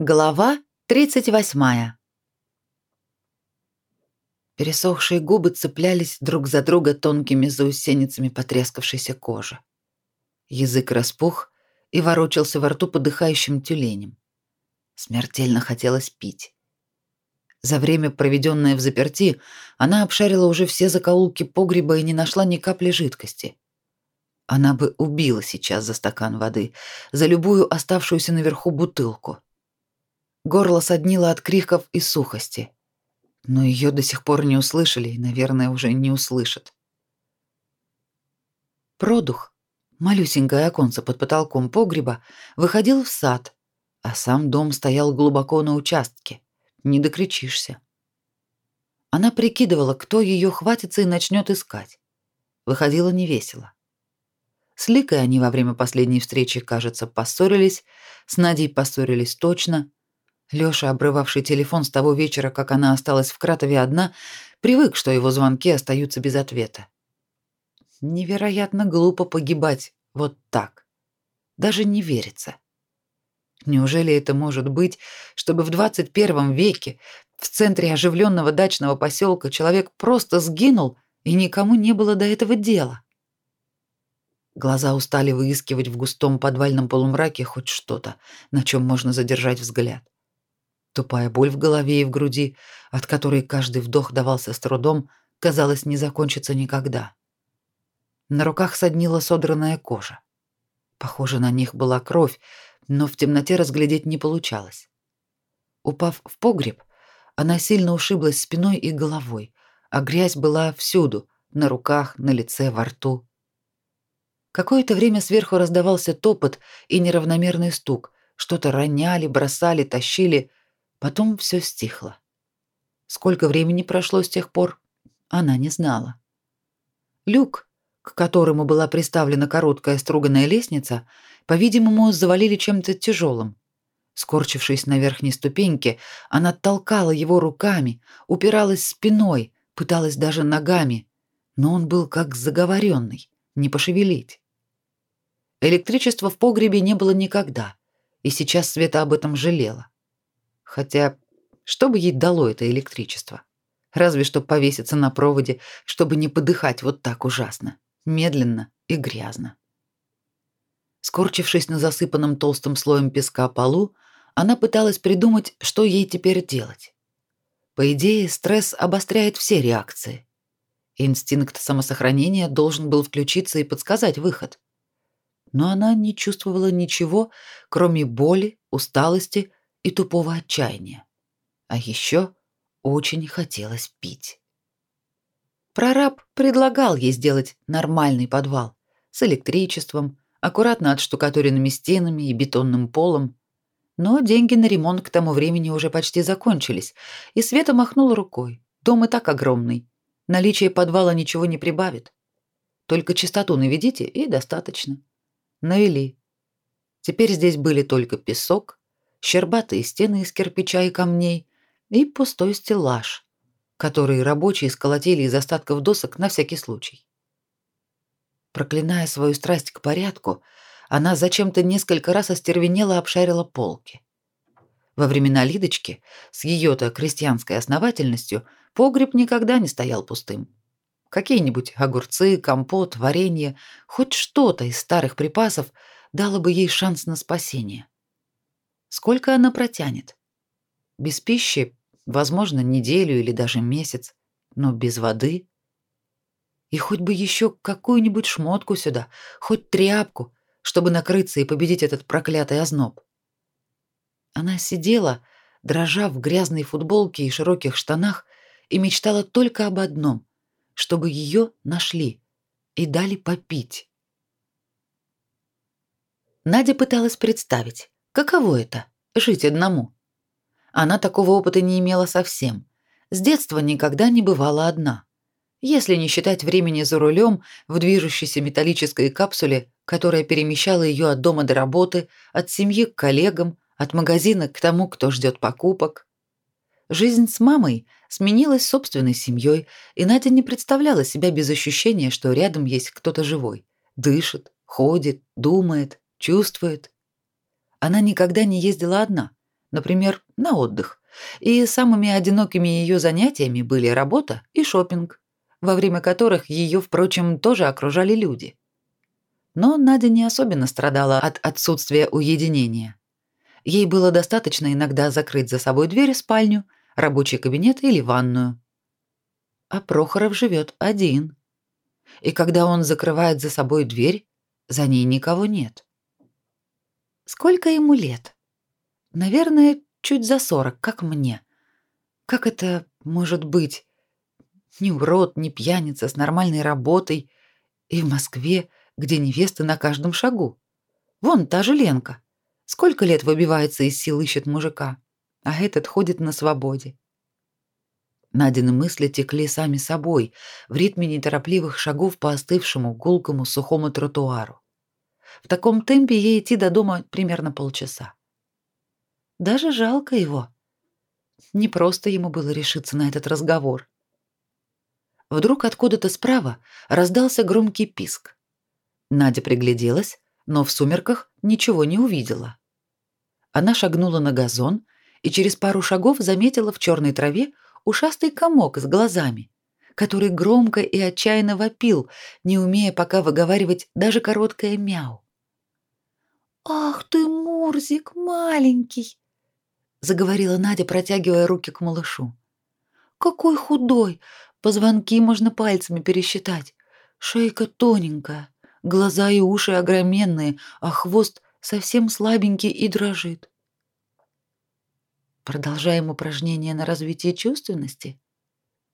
Глава 38. Пересохшие губы цеплялись друг за друга тонкими заусеницами потрескавшейся кожи. Язык распух и ворочался во рту подыхающим тюленем. Смертельно хотелось пить. За время, проведенное в заперти, она обшарила уже все закоулки погреба и не нашла ни капли жидкости. Она бы убила сейчас за стакан воды, за любую оставшуюся наверху бутылку — Горло соднило от криков и сухости. Но ее до сих пор не услышали и, наверное, уже не услышат. Продух, малюсенькое оконце под потолком погреба, выходил в сад, а сам дом стоял глубоко на участке. Не докричишься. Она прикидывала, кто ее хватится и начнет искать. Выходило невесело. С Ликой они во время последней встречи, кажется, поссорились, с Надей поссорились точно — Лёша, обрывавший телефон с того вечера, как она осталась в Кратове одна, привык, что его звонки остаются без ответа. Невероятно глупо погибать вот так. Даже не верится. Неужели это может быть, чтобы в 21 веке в центре оживленного дачного поселка человек просто сгинул, и никому не было до этого дела? Глаза устали выискивать в густом подвальном полумраке хоть что-то, на чем можно задержать взгляд. Тупая боль в голове и в груди, от которой каждый вдох давался с трудом, казалось, не закончится никогда. На руках соднила содранная кожа. Похоже, на них была кровь, но в темноте разглядеть не получалось. Упав в погреб, она сильно ушиблась спиной и головой, а грязь была всюду, на руках, на лице, во рту. Какое-то время сверху раздавался топот и неравномерный стук. Что-то роняли, бросали, тащили, Потом все стихло. Сколько времени прошло с тех пор, она не знала. Люк, к которому была приставлена короткая струганная лестница, по-видимому, завалили чем-то тяжелым. Скорчившись на верхней ступеньке, она толкала его руками, упиралась спиной, пыталась даже ногами, но он был как заговоренный, не пошевелить. Электричества в погребе не было никогда, и сейчас Света об этом жалела. Хотя, что бы ей дало это электричество? Разве что повеситься на проводе, чтобы не подыхать вот так ужасно, медленно и грязно. Скорчившись на засыпанном толстым слоем песка полу, она пыталась придумать, что ей теперь делать. По идее, стресс обостряет все реакции. Инстинкт самосохранения должен был включиться и подсказать выход. Но она не чувствовала ничего, кроме боли, усталости и тупого отчаяния. А еще очень хотелось пить. Прораб предлагал ей сделать нормальный подвал с электричеством, аккуратно отштукатуренными стенами и бетонным полом. Но деньги на ремонт к тому времени уже почти закончились, и Света махнула рукой. Дом и так огромный. Наличие подвала ничего не прибавит. Только чистоту наведите, и достаточно. Навели. Теперь здесь были только песок, щербатые стены из кирпича и камней и пустой стеллаж, который рабочие сколотили из остатков досок на всякий случай. Проклиная свою страсть к порядку, она зачем-то несколько раз остервенело обшарила полки. Во времена Лидочки, с ее-то крестьянской основательностью, погреб никогда не стоял пустым. Какие-нибудь огурцы, компот, варенье, хоть что-то из старых припасов дало бы ей шанс на спасение. Сколько она протянет? Без пищи, возможно, неделю или даже месяц, но без воды. И хоть бы еще какую-нибудь шмотку сюда, хоть тряпку, чтобы накрыться и победить этот проклятый озноб. Она сидела, дрожа в грязной футболке и широких штанах, и мечтала только об одном, чтобы ее нашли и дали попить. Надя пыталась представить, Каково это — жить одному? Она такого опыта не имела совсем. С детства никогда не бывала одна. Если не считать времени за рулем в движущейся металлической капсуле, которая перемещала ее от дома до работы, от семьи к коллегам, от магазина к тому, кто ждет покупок. Жизнь с мамой сменилась собственной семьей, и Надя не представляла себя без ощущения, что рядом есть кто-то живой. Дышит, ходит, думает, чувствует. Она никогда не ездила одна, например, на отдых. И самыми одинокими ее занятиями были работа и шопинг, во время которых ее, впрочем, тоже окружали люди. Но Надя не особенно страдала от отсутствия уединения. Ей было достаточно иногда закрыть за собой дверь спальню, рабочий кабинет или ванную. А Прохоров живет один. И когда он закрывает за собой дверь, за ней никого нет. Сколько ему лет? Наверное, чуть за сорок, как мне. Как это может быть? Ни урод, ни пьяница с нормальной работой и в Москве, где невесты на каждом шагу. Вон та же Ленка. Сколько лет выбивается из сил ищет мужика, а этот ходит на свободе. Надины мысли текли сами собой в ритме неторопливых шагов по остывшему гулкому сухому тротуару. В таком темпе ей идти до дома примерно полчаса. Даже жалко его. Не просто ему было решиться на этот разговор. Вдруг откуда-то справа раздался громкий писк. Надя пригляделась, но в сумерках ничего не увидела. Она шагнула на газон и через пару шагов заметила в черной траве ушастый комок с глазами, который громко и отчаянно вопил, не умея пока выговаривать даже короткое мяу. «Ах ты, Мурзик, маленький!» — заговорила Надя, протягивая руки к малышу. «Какой худой! Позвонки можно пальцами пересчитать. Шейка тоненькая, глаза и уши огроменные, а хвост совсем слабенький и дрожит. Продолжаем упражнение на развитие чувственности?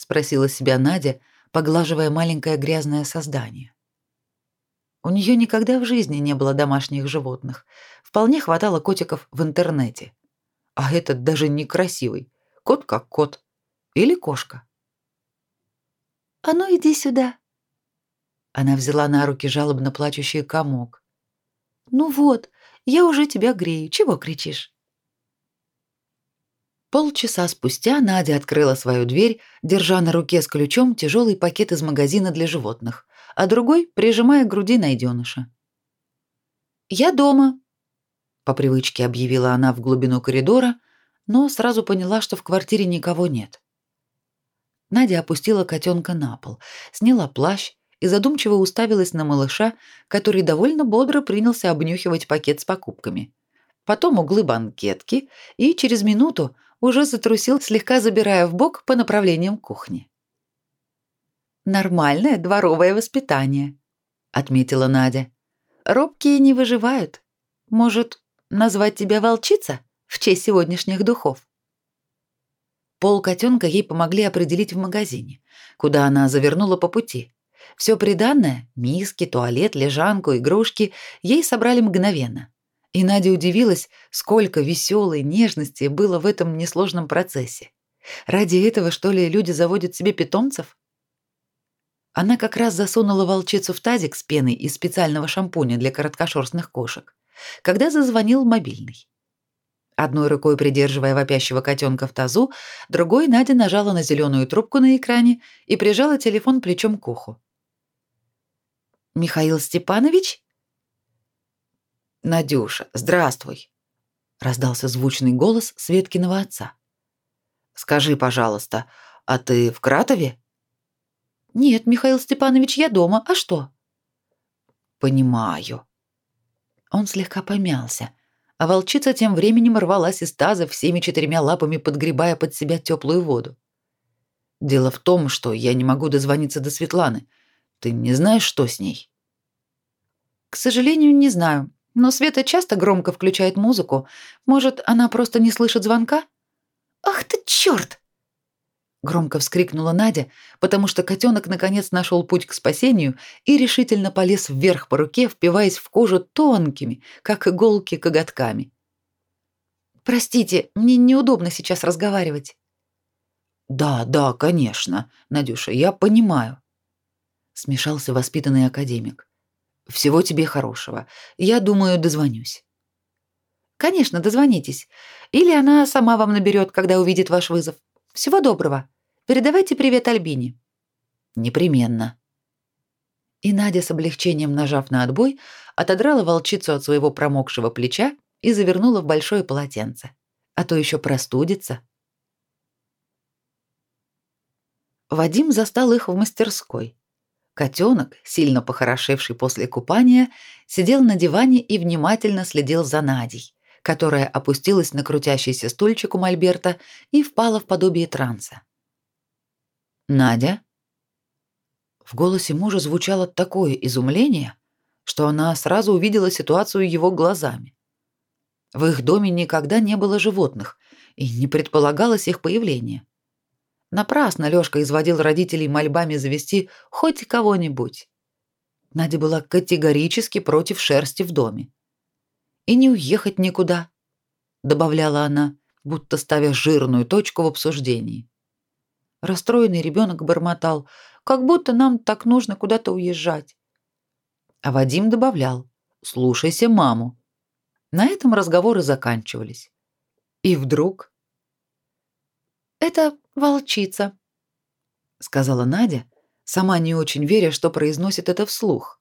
Спросила себя Надя, поглаживая маленькое грязное создание. У нее никогда в жизни не было домашних животных. Вполне хватало котиков в интернете. А этот даже некрасивый. Кот как кот. Или кошка. «А ну иди сюда!» Она взяла на руки жалобно плачущий комок. «Ну вот, я уже тебя грею. Чего кричишь?» Полчаса спустя Надя открыла свою дверь, держа на руке с ключом тяжелый пакет из магазина для животных, а другой прижимая к груди найденыша. «Я дома», — по привычке объявила она в глубину коридора, но сразу поняла, что в квартире никого нет. Надя опустила котенка на пол, сняла плащ и задумчиво уставилась на малыша, который довольно бодро принялся обнюхивать пакет с покупками. Потом углы банкетки и через минуту уже затрусил, слегка забирая в бок по направлениям кухни. «Нормальное дворовое воспитание», — отметила Надя. «Робкие не выживают. Может, назвать тебя волчица в честь сегодняшних духов?» Пол котенка ей помогли определить в магазине, куда она завернула по пути. Все приданное — миски, туалет, лежанку, игрушки — ей собрали мгновенно. И Надя удивилась, сколько веселой нежности было в этом несложном процессе. Ради этого, что ли, люди заводят себе питомцев? Она как раз засунула волчицу в тазик с пеной из специального шампуня для короткошерстных кошек, когда зазвонил мобильный. Одной рукой придерживая вопящего котенка в тазу, другой Надя нажала на зеленую трубку на экране и прижала телефон плечом к уху. «Михаил Степанович?» «Надюша, здравствуй!» — раздался звучный голос Светкиного отца. «Скажи, пожалуйста, а ты в Кратове?» «Нет, Михаил Степанович, я дома. А что?» «Понимаю». Он слегка помялся, а волчица тем временем рвалась из таза всеми четырьмя лапами, подгребая под себя теплую воду. Дело в том, что я не могу дозвониться до Светланы. Ты не знаешь, что с ней? К сожалению, не знаю. Но Света часто громко включает музыку. Может, она просто не слышит звонка? Ах ты чёрт! Громко вскрикнула Надя, потому что котенок наконец нашел путь к спасению и решительно полез вверх по руке, впиваясь в кожу тонкими, как иголки, коготками. «Простите, мне неудобно сейчас разговаривать». «Да, да, конечно, Надюша, я понимаю», — смешался воспитанный академик. «Всего тебе хорошего. Я думаю, дозвонюсь». «Конечно, дозвонитесь. Или она сама вам наберет, когда увидит ваш вызов. Всего доброго. Передавайте привет Альбине. Непременно. И Надя с облегчением нажав на отбой, отодрала волчицу от своего промокшего плеча и завернула в большое полотенце, а то еще простудится. Вадим застал их в мастерской. Котенок, сильно похорошевший после купания, сидел на диване и внимательно следил за Надей, которая опустилась на крутящийся стульчик у Мольберта и впала в подобие транса. «Надя?» В голосе мужа звучало такое изумление, что она сразу увидела ситуацию его глазами. В их доме никогда не было животных, и не предполагалось их появление. Напрасно Лёшка изводил родителей мольбами завести хоть кого-нибудь. Надя была категорически против шерсти в доме. И не уехать никуда, добавляла она, будто ставя жирную точку в обсуждении. Расстроенный ребенок бормотал, как будто нам так нужно куда-то уезжать. А Вадим добавлял, слушайся маму. На этом разговоры заканчивались. И вдруг... «Это волчица», — сказала Надя, сама не очень веря, что произносит это вслух.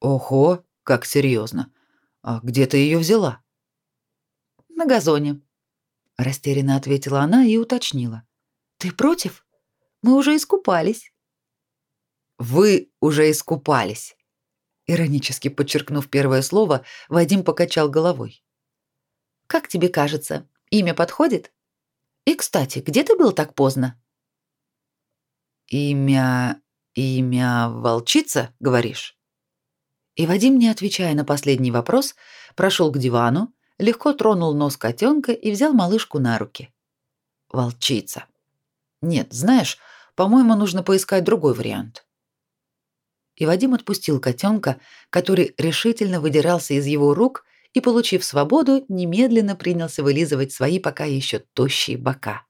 «Ого, как серьезно! А где ты ее взяла?» «На газоне», — растерянно ответила она и уточнила. «Ты против? Мы уже искупались». «Вы уже искупались», Иронически подчеркнув первое слово, Вадим покачал головой. Как тебе кажется, имя подходит? И, кстати, где ты был так поздно? Имя... имя волчица, говоришь? И Вадим, не отвечая на последний вопрос, прошел к дивану, легко тронул нос котенка и взял малышку на руки. Волчица. Нет, знаешь, по-моему, нужно поискать другой вариант и Вадим отпустил котенка, который решительно выдирался из его рук и, получив свободу, немедленно принялся вылизывать свои пока еще тощие бока.